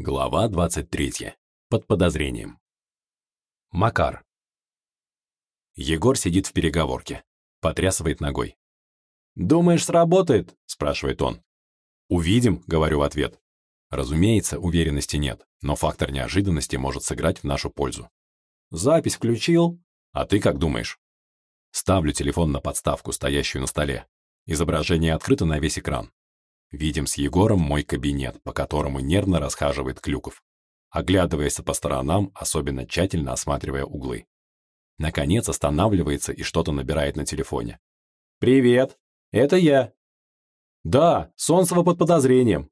Глава 23. Под подозрением. Макар. Егор сидит в переговорке, потрясывает ногой. «Думаешь, сработает?» – спрашивает он. «Увидим», – говорю в ответ. Разумеется, уверенности нет, но фактор неожиданности может сыграть в нашу пользу. «Запись включил?» «А ты как думаешь?» Ставлю телефон на подставку, стоящую на столе. Изображение открыто на весь экран. Видим с Егором мой кабинет, по которому нервно расхаживает Клюков, оглядываясь по сторонам, особенно тщательно осматривая углы. Наконец останавливается и что-то набирает на телефоне. «Привет, это я». «Да, Солнцева под подозрением».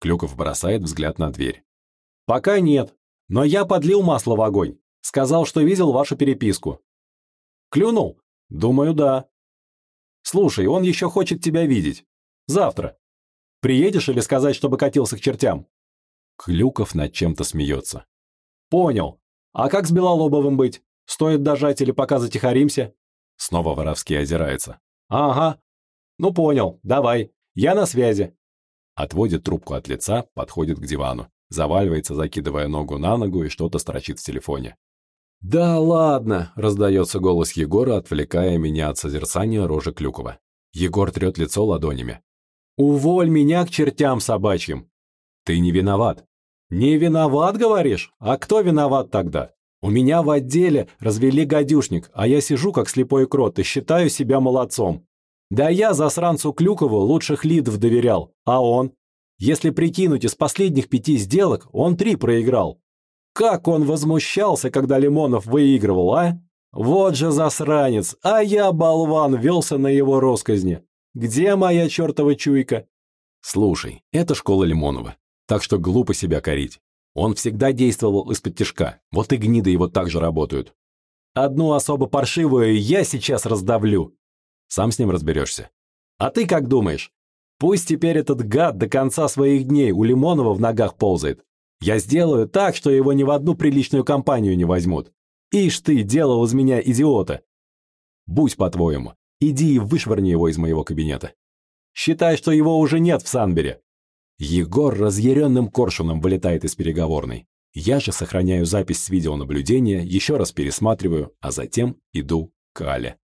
Клюков бросает взгляд на дверь. «Пока нет, но я подлил масло в огонь. Сказал, что видел вашу переписку». «Клюнул?» «Думаю, да». «Слушай, он еще хочет тебя видеть. Завтра. Приедешь или сказать, чтобы катился к чертям?» Клюков над чем-то смеется. «Понял. А как с Белолобовым быть? Стоит дожать или пока затихаримся?» Снова воровски озирается. «Ага. Ну понял. Давай. Я на связи». Отводит трубку от лица, подходит к дивану. Заваливается, закидывая ногу на ногу и что-то строчит в телефоне. «Да ладно!» – раздается голос Егора, отвлекая меня от созерцания рожи Клюкова. Егор трет лицо ладонями. «Уволь меня к чертям собачьим!» «Ты не виноват!» «Не виноват, говоришь? А кто виноват тогда? У меня в отделе развели гадюшник, а я сижу как слепой крот и считаю себя молодцом. Да я засранцу Клюкову лучших лидов доверял, а он? Если прикинуть, из последних пяти сделок он три проиграл. Как он возмущался, когда Лимонов выигрывал, а? Вот же засранец, а я, болван, велся на его росказни. Где моя чертова чуйка? Слушай, это школа Лимонова, так что глупо себя корить. Он всегда действовал из-под тяжка, вот и гниды его так же работают. Одну особо паршивую я сейчас раздавлю. Сам с ним разберешься. А ты как думаешь? Пусть теперь этот гад до конца своих дней у Лимонова в ногах ползает. Я сделаю так, что его ни в одну приличную компанию не возьмут. Ишь ты, делал из меня идиота. Будь по-твоему, Иди и вышвырни его из моего кабинета. Считай, что его уже нет в Санбере. Егор разъяренным коршуном вылетает из переговорной. Я же сохраняю запись с видеонаблюдения, еще раз пересматриваю, а затем иду к Але.